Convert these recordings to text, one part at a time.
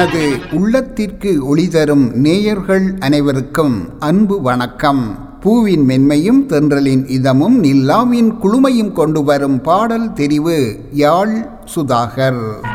எனது உள்ளத்திற்கு ஒளி தரும் நேயர்கள் அனைவருக்கும் அன்பு வணக்கம். பூவின் மென்மையும் தென்றலின் இதமும் நில்லாவின் குழுமையும் கொண்டு வரும் பாடல் தெரிவு யாழ் சுதாகர்.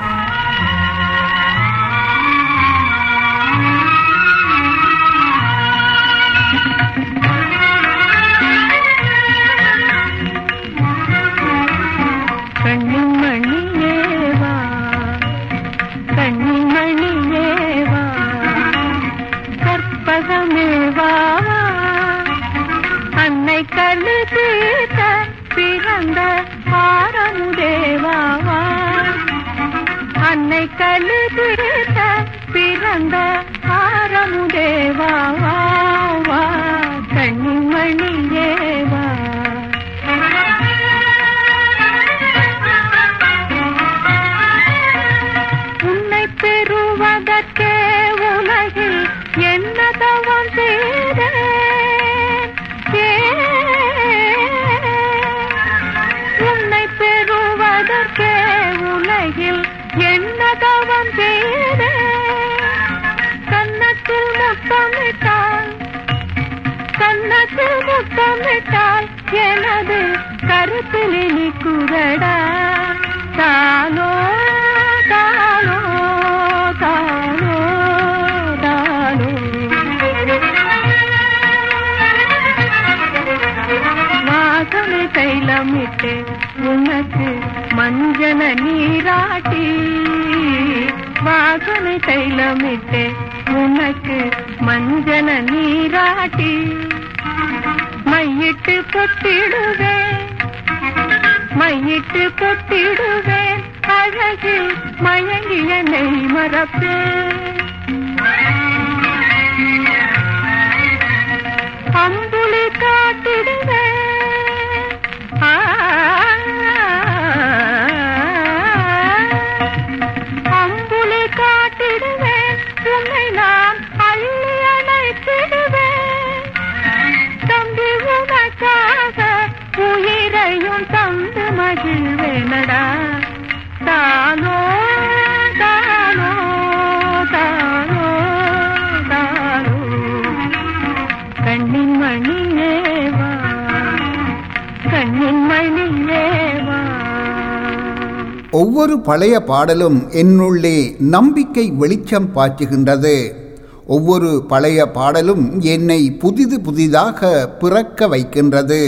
ಕರತದೆ ಕರತಲೆ ನಿಕುಗಡ ತಾನೋ ತಾನೋ ತಾನೋ ತಾನೋ வாசனை தைலமிட்டு உனக்கு மஞ்சன நீராட்டி வாசனை தைலமிட்டு உனக்கு மஞ்சன நீராட்டி மையிட்டு பொத்திடுவேன் மையிட்டு பொத்திடுவேன் அழகில் மயங்கிய நெய் மறப்பேன் ஒவ்வொரு பழைய பாடலும் என்னுள்ளே நம்பிக்கை வெளிச்சம் பாய்ச்சுகின்றது. ஒவ்வொரு பழைய பாடலும் என்னை புதிது புதிதாக பிறக்க வைக்கின்றது.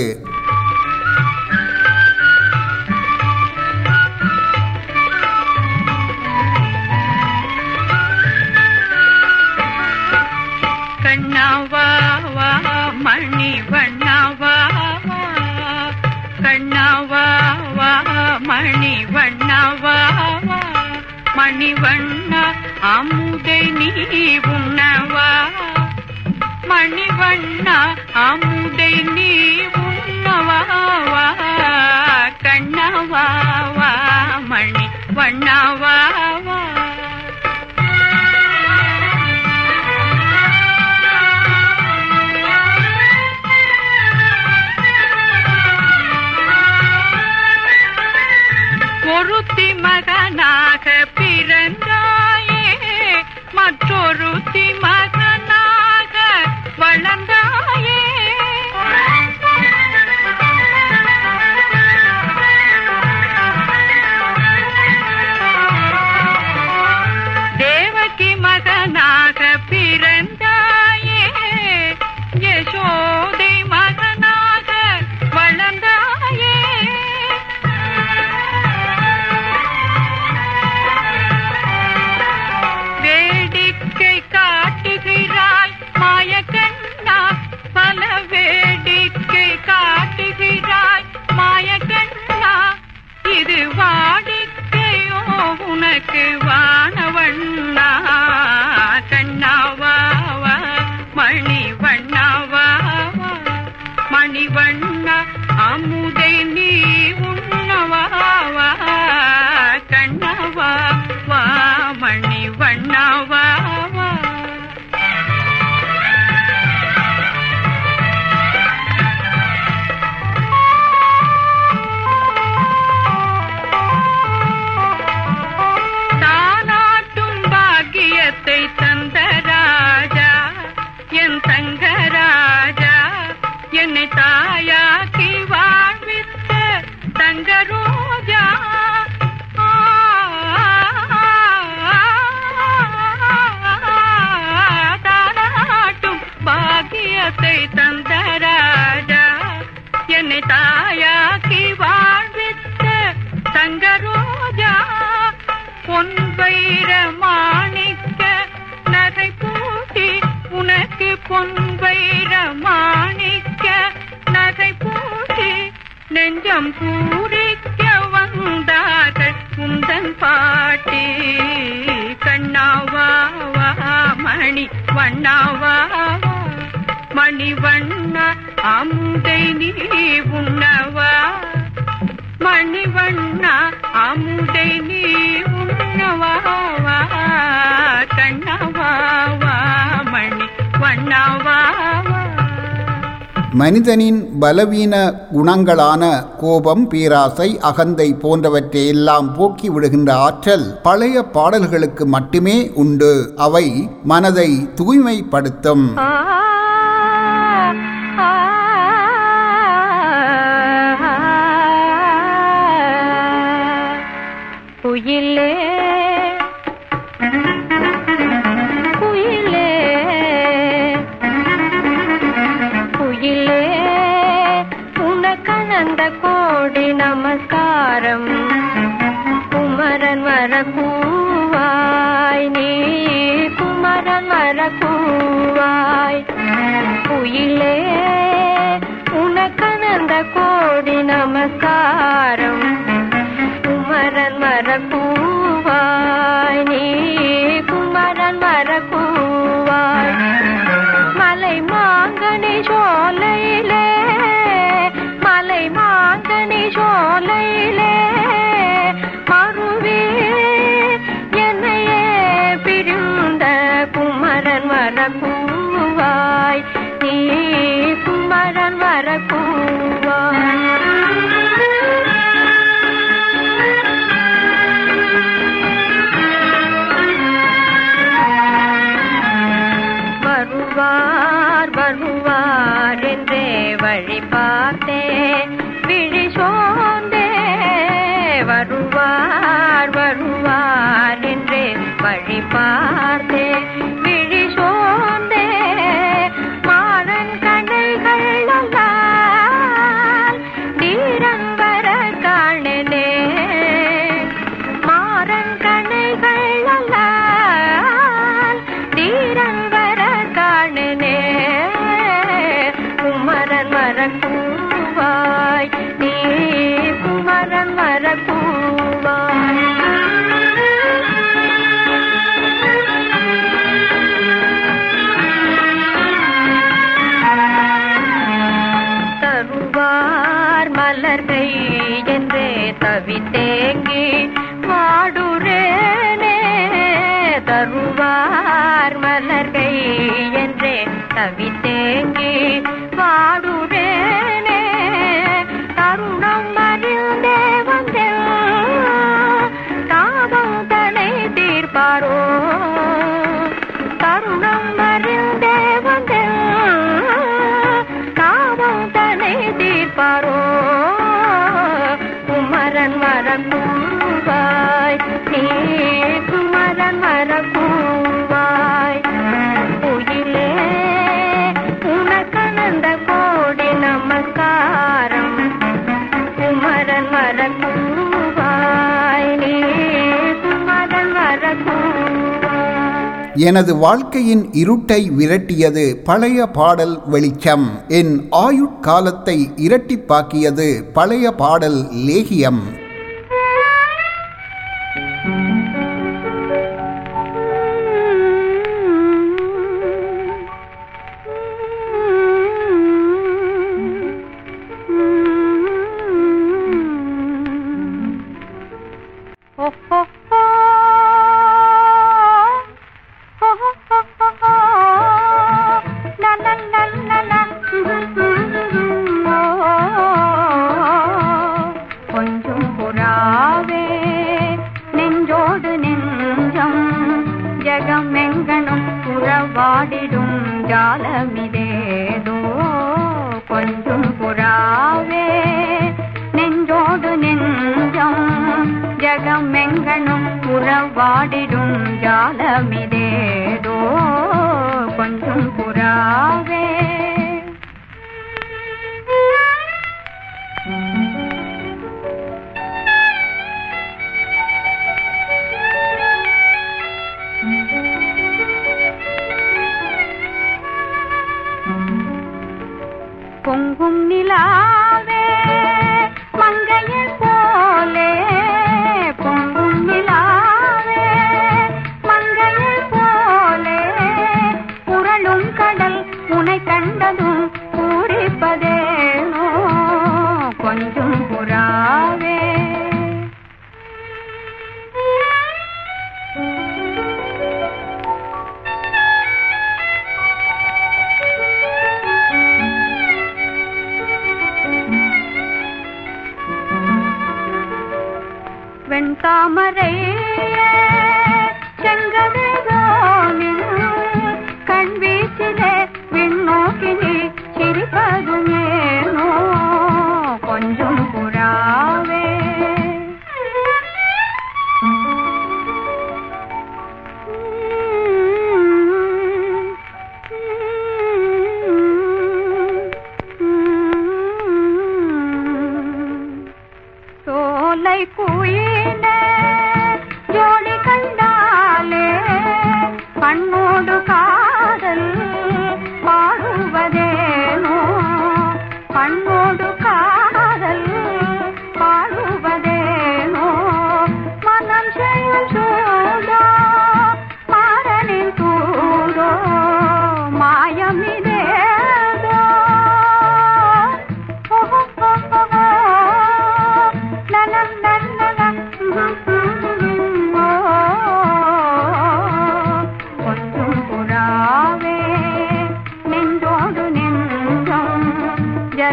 உலகத்தை தந்த ராஜா. என்னை தாயாக்கி வாழ்வித்த தங்க ரோஜா. பொன்பைர மாணிக்க நகை பூட்டி உனக்கு பொன்பைர மாணிக்க நகை பூட்டி நெஞ்சம் பூரிக்க வந்தார்கள் உந்தன் பாட்டி. கண்ணாவா மணி வண்ணாவா மணி வண்ண அமுதை நீ உண்ணவா? மணிவண்ணா அமுதை நீ உண்ணவா? கண்ணவா மணி வண்ணாவா மனிதனின் பலவீன குணங்களான கோபம் பேராசை அகந்தை போன்றவற்றை எல்லாம் போக்கி விடுகின்ற ஆற்றல் பழைய பாடல்களுக்கு மட்டுமே உண்டு. அவை மனதை தூய்மைப்படுத்தும். குயிலே. குயிலே. குயிலே. உனக்கணந்த கோடி நமஸ்காரம். குமரன் வரக்கூவாய் நீ குமரன் வரக்கூவாய். குயிலே. உனக்கணந்த கோடி நமஸ்காரம். குமரன் வர நீ குமரன் வர மலை மாங்கனி சோலையிலே மலை மாங்கனி சோலையிலே மறுவே என்னையே பிரிந்த குமரன் வர நீ குமரன் வர பார்த்தே vida. எனது வாழ்க்கையின் இருட்டை விரட்டியது பழைய பாடல் வெளிச்சம். என் ஆயுட்காலத்தை இரட்டிப்பாக்கியது பழைய பாடல் லேகியம்.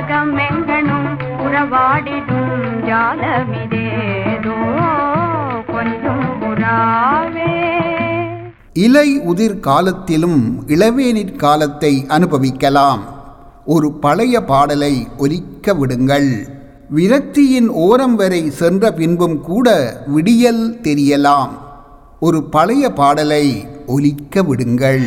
உலகமெங்கனும் உறவாடிடும் ஜாலமிதேதோ கொஞ்சம் புறாவே இலை உதிர் காலத்திலும் இளவேனிற் காலத்தை அனுபவிக்கலாம். ஒரு பழைய பாடலை ஒலிக்க விடுங்கள். விரக்தியின் ஓரம் வரை சென்ற பின்பும் கூட விடியல் தெரியலாம். ஒரு பழைய பாடலை ஒலிக்க விடுங்கள்.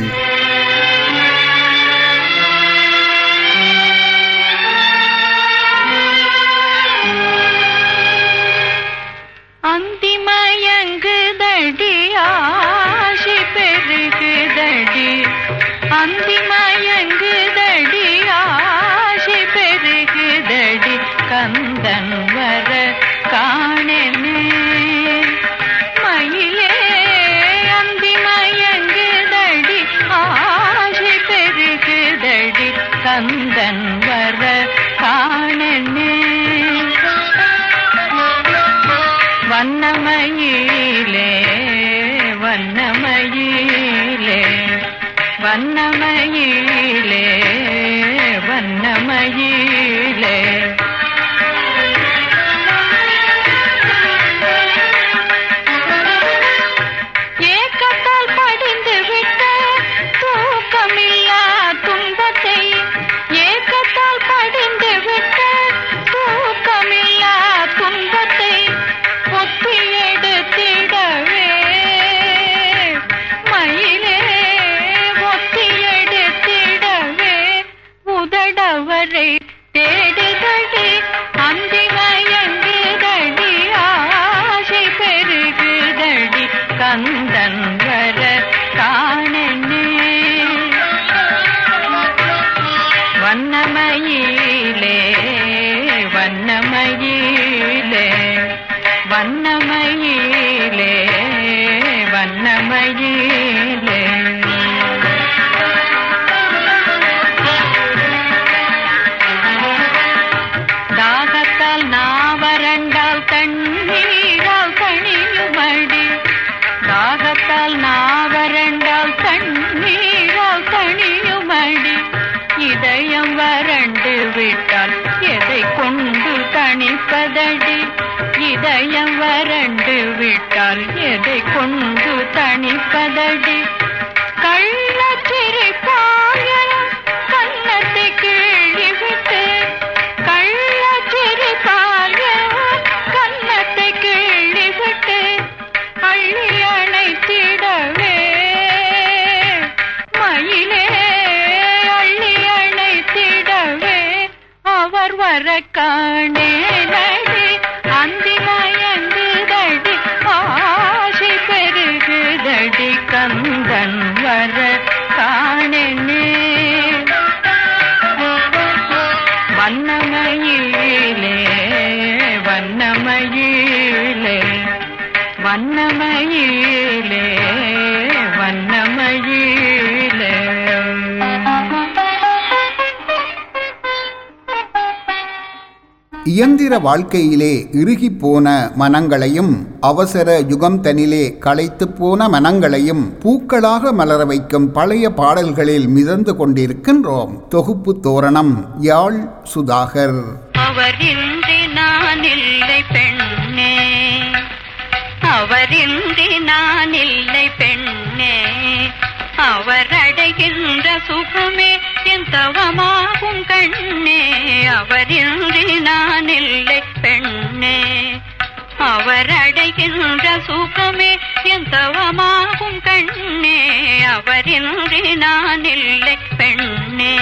காணே இயந்திர வாழ்க்கையிலே இறுகி போன மனங்களையும் அவசர யுகம் தனிலே களைத்து போன மனங்களையும் பூக்களாக மலர வைக்கும் பழைய பாடல்களில் மிதந்து கொண்டிருக்கின்றோம். தொகுப்பு தோரணம் யாழ் சுதாகர். அவரின்றி நான் இல்லை பெண்ணே. அவரின்றி நான் இல்லை பெண்ணே. அவர் அடைகின்ற சுகமே என் தவமாகும் கண்ணே? அவரின்றி நான் இல்லை பெண்ணே. அவர் அடைகின்ற சுகமே என் தவமாகும் கண்ணே? அவரின்றி நான் இல்லை பெண்ணே.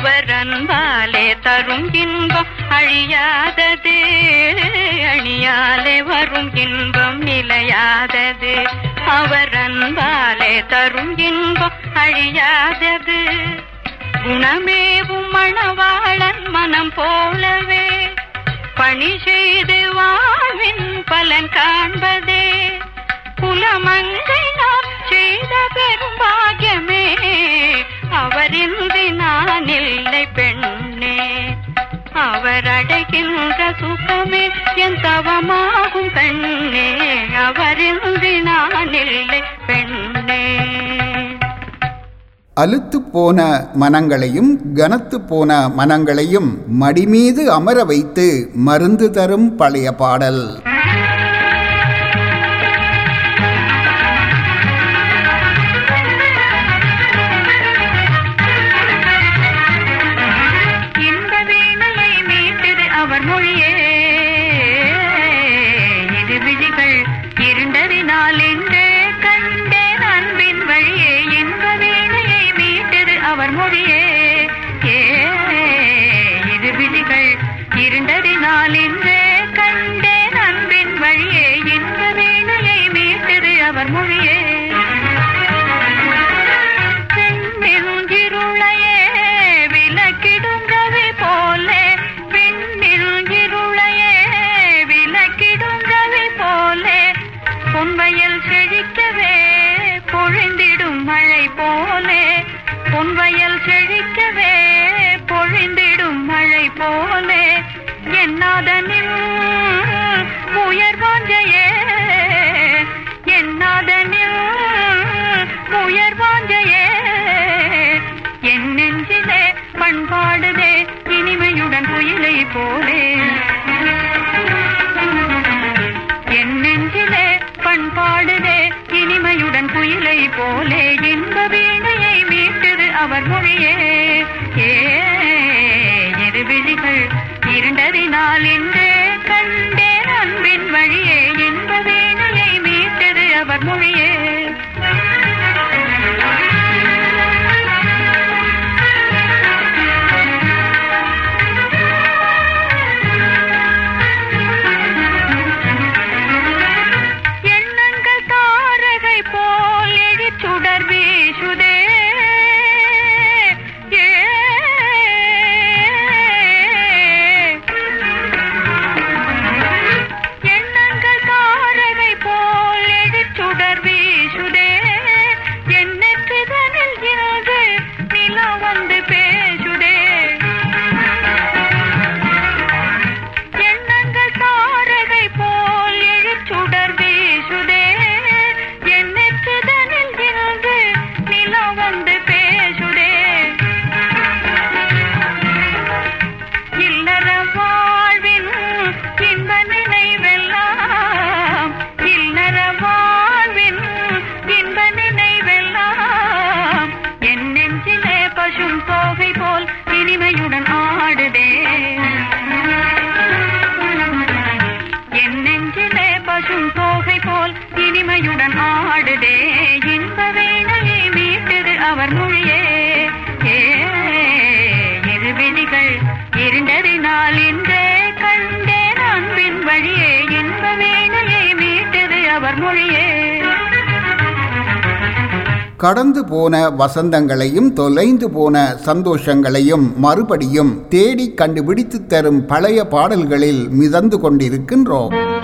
இவர் அன்பாலே தரும் இன்பம் அழியாதது. அணியாலே வரும் இன்பம் நிலையாதது. அவர் அன்பாலே தரும் இன்பம் அழியாதது. குணமேவும் மணவாளன் மனம் போலவே. பணி செய்து வாழ்வின் பலன் காண்பதே. குலமங்கை நாம் செய்த பெரும் பாகியமே அவரின்றி நான் இல்லை பெண்ணே. அவர் அடைகின்ற சுகமே என் தவமாகும் கண்ணே அவரின்றி நான் இல்லை பெண்ணே. அழுத்து போன மனங்களையும் கனத்து போன மனங்களையும் மடிமீது அமர வைத்து மருந்து தரும் பழைய பாடல். கடந்து போன வசந்தங்களையும் தொலைந்து போன சந்தோஷங்களையும் மறுபடியும் தேடி கண்டுபிடித்து தரும் பழைய பாடல்களில் மிதந்து கொண்டிருக்கின்றோம்.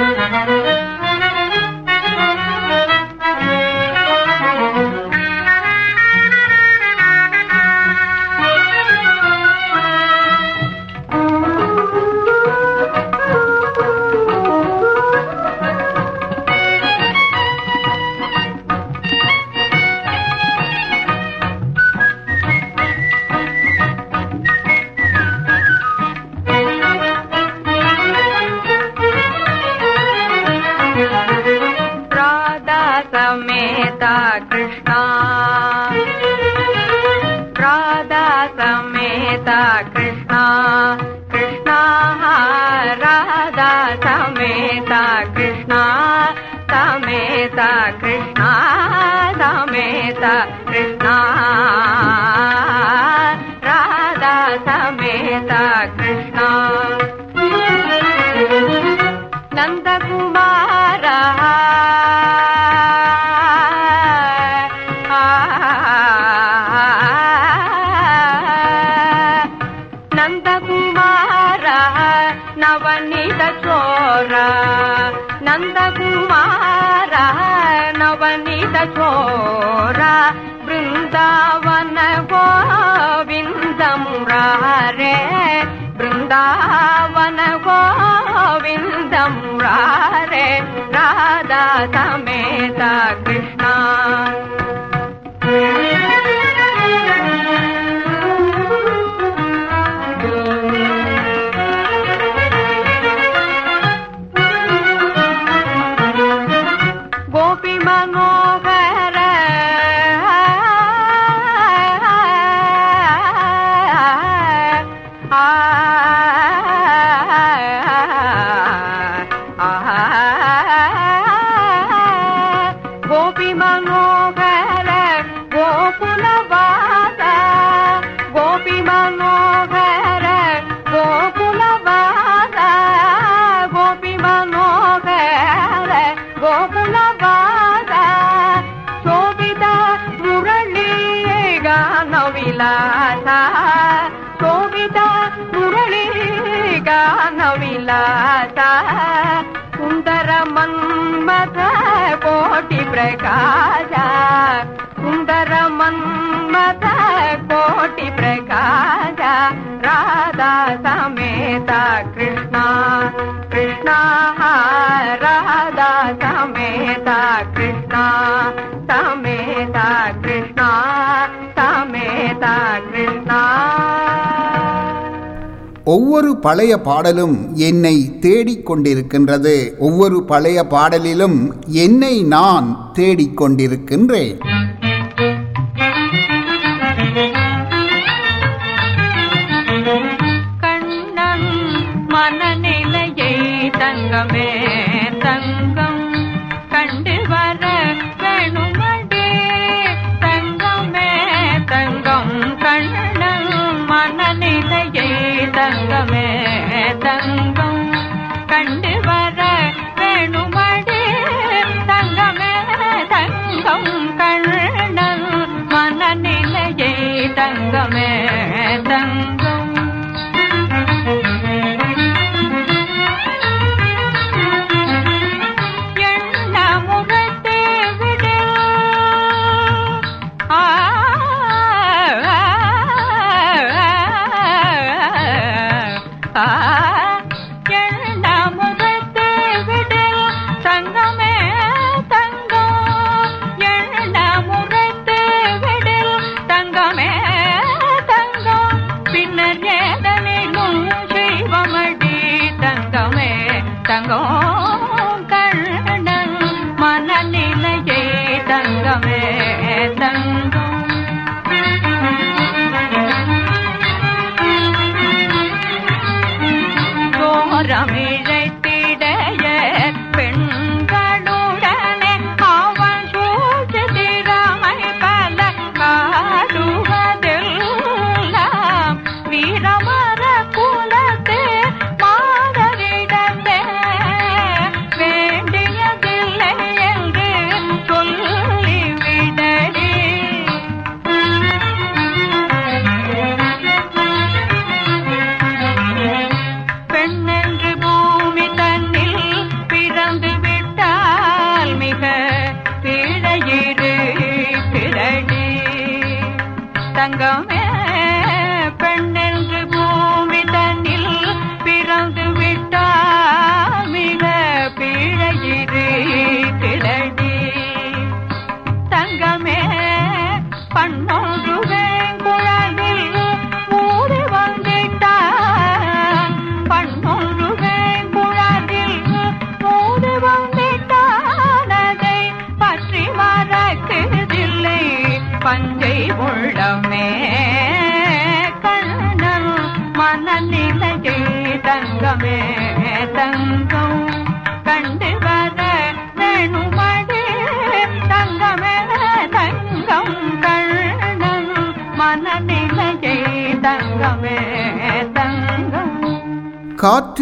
చోర నందకుమార నవనీత చోర బృందావన గోవిందమురారే బృందావన గోవిందమురారే రాధా సమేత కృష్ణ ప్రకాశ సుందర మన్మత కోటి ప్రకాశ రాధా సమేత కృష్ణ కృష్ణ రాధా సమేత కృష్ణ ஒவ்வொரு பழைய பாடலும் என்னை தேடிக்கொண்டிருக்கின்றது ஒவ்வொரு பழைய பாடலிலும் என்னை நான் தேடிக்கொண்டிருக்கின்றேன் தங்கமே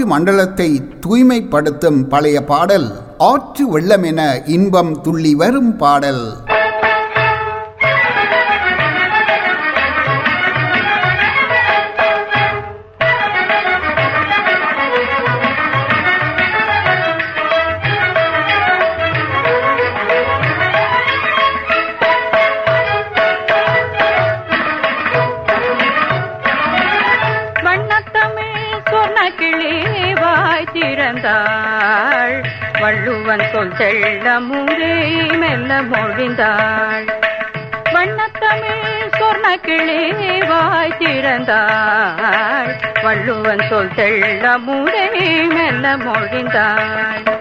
காற்று மண்டலத்தை தூய்மைப்படுத்தும் பழைய பாடல் ஆற்று வெள்ளமென இன்பம் துள்ளி வரும் பாடல். வள்ளுவன் மெல்ல மொழிந்தாள். வண்ணத்தமிழ் சொர்ண கிளி வாய் திறந்தாள். வள்ளுவன் சொல் செல்ல மெல்ல மொழிந்தாள்.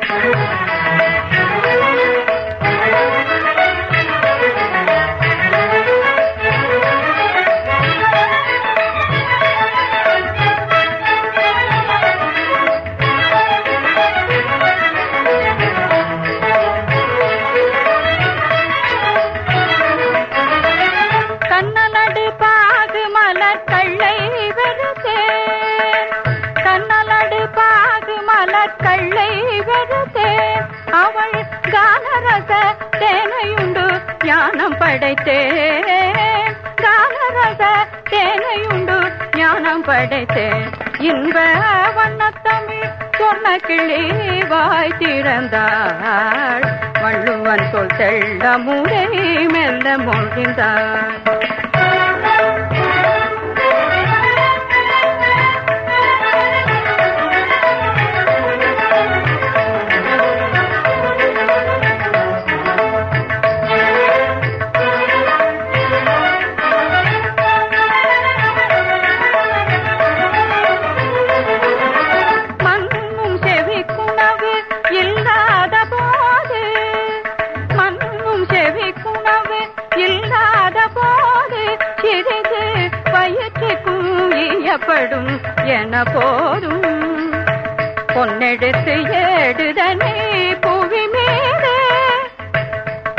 போதும் பொன்னெடுத்து ஏடுதனே புவி மீது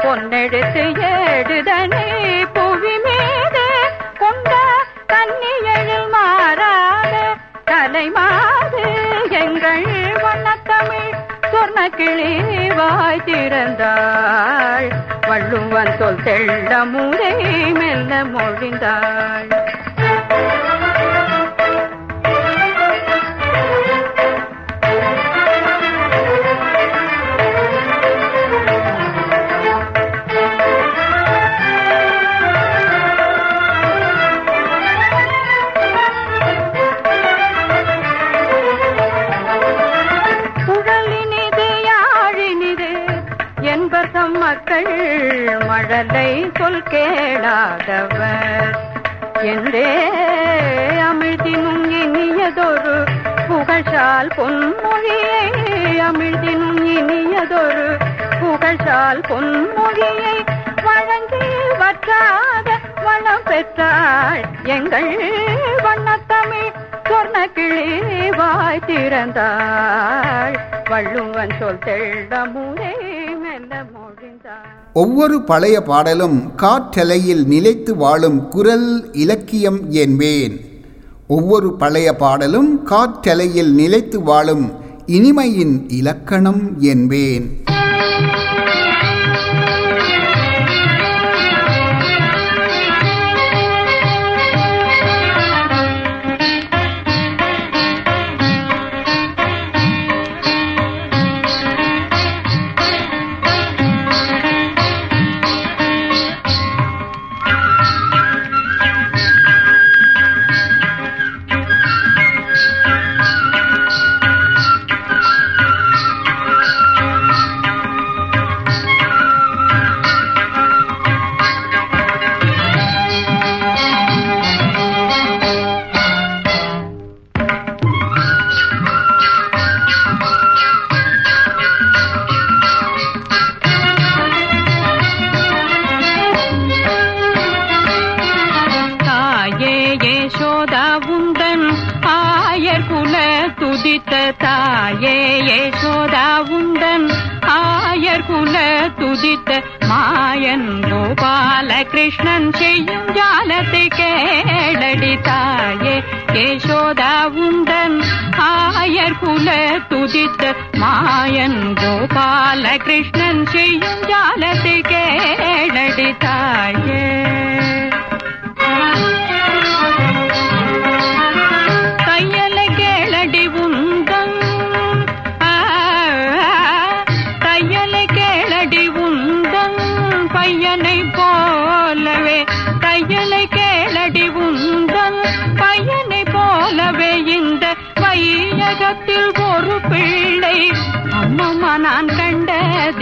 பொன்னெடுத்து ஏடுதனே புவி மீது கொண்ட கன்னியழில் மாறாத தலைமாது எங்கள் வண்ணத்தமிழ் சொர்ண கிளி வாய் திறந்தாள். வள்ளுவன் சொல் தெள்ள முறை மெல்ல மொழிந்தாள். என்றே அமிழ்தினும் இனியதொரு புகழால் பொன்மொழியை. அமிழ்தினும் இனியதொரு புகழால் பொன்மொழியை. வழங்கி வற்றாத வளம் பெற்றாள் எங்கள் வண்ணத்தமிழ் சொன்ன கிளி வாய் திறந்தாள். வள்ளுவன் சொல் தெள்ளமுறை ஒவ்வொரு பழைய பாடலும் காற்றலையில் நிலைத்து வாழும் குரல் இலக்கியம் என்பேன். ஒவ்வொரு பழைய பாடலும் காற்றலையில் நிலைத்து வாழும் இனிமையின் இலக்கணம் என்பேன். குல துதித்த மாயன் கோபாலகிருஷ்ணன் செய்யாலத்தை கேளடித்தாய்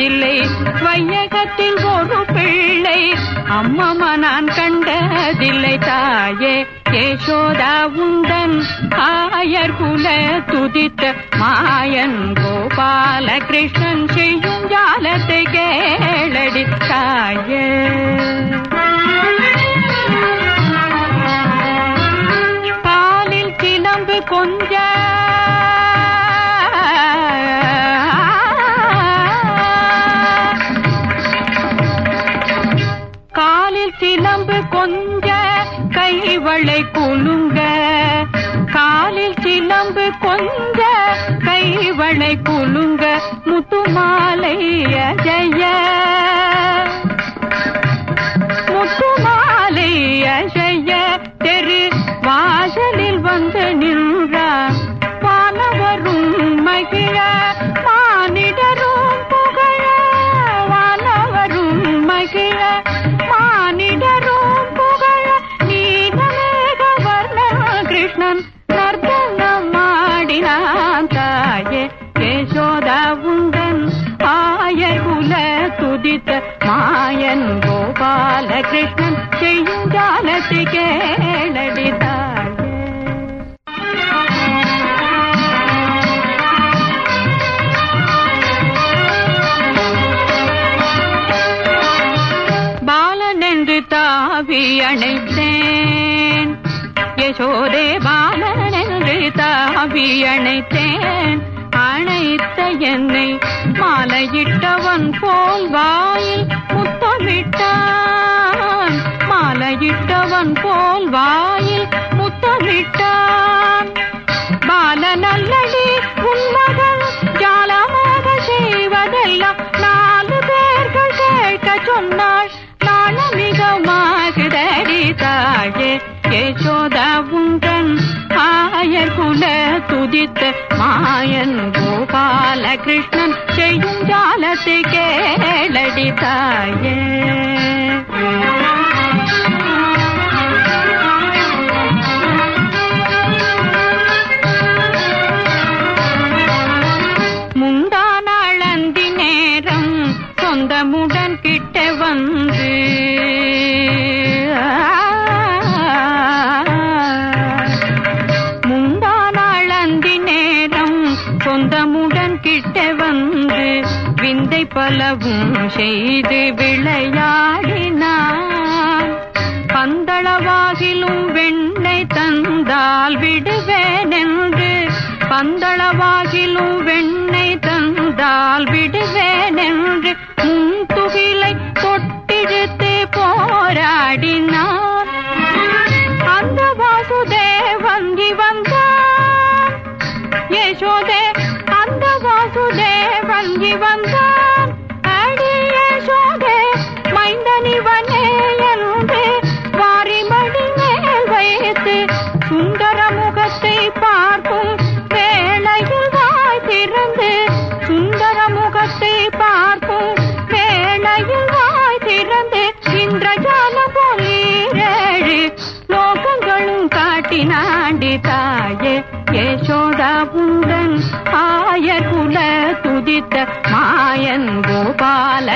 மனதில்லை வையகத்தில் ஒரு பிள்ளை. அம்மம்மா நான் கண்டதில்லை தாயே. யசோதா உண்டன் ஆயர் குல துதித்த மாயன் கோபால கிருஷ்ணன் செய்யும் ஜாலத்தை கேளடி தாயே. பாலில் கிளம்பு கொஞ்ச முத்துமாலைய ஜெய முத்துமாலைய ஜெய தெரு வாசலில் வந்து sky.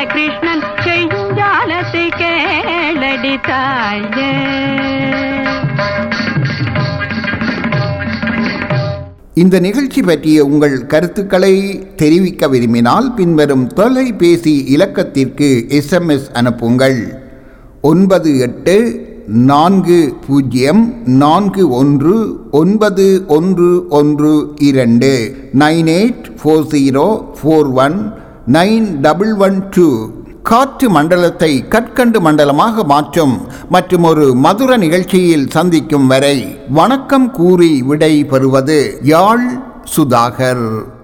கிருஷ்ணன் செஞ்சாலத்தை கேளடி தாய. இந்த நிகழ்ச்சி பற்றிய உங்கள் கருத்துக்களை தெரிவிக்க விரும்பினால் பின்வரும் தொலைபேசி இலக்கத்திற்கு எஸ்எம்எஸ் அனுப்புங்கள். ஒன்பது எட்டு நான்கு பூஜ்ஜியம் நான்கு ஒன்று ஒன்பது ஒன்று ஒன்று இரண்டு. Nine eight four zero four one nine double one two காற்று மண்டலத்தை கற்கண்டு மண்டலமாக மாற்றும் மற்றும் ஒரு மதுர நிகழ்ச்சியில் சந்திக்கும் வரை வணக்கம் கூறி விடை பெறுவது யாழ் சுதாகர்.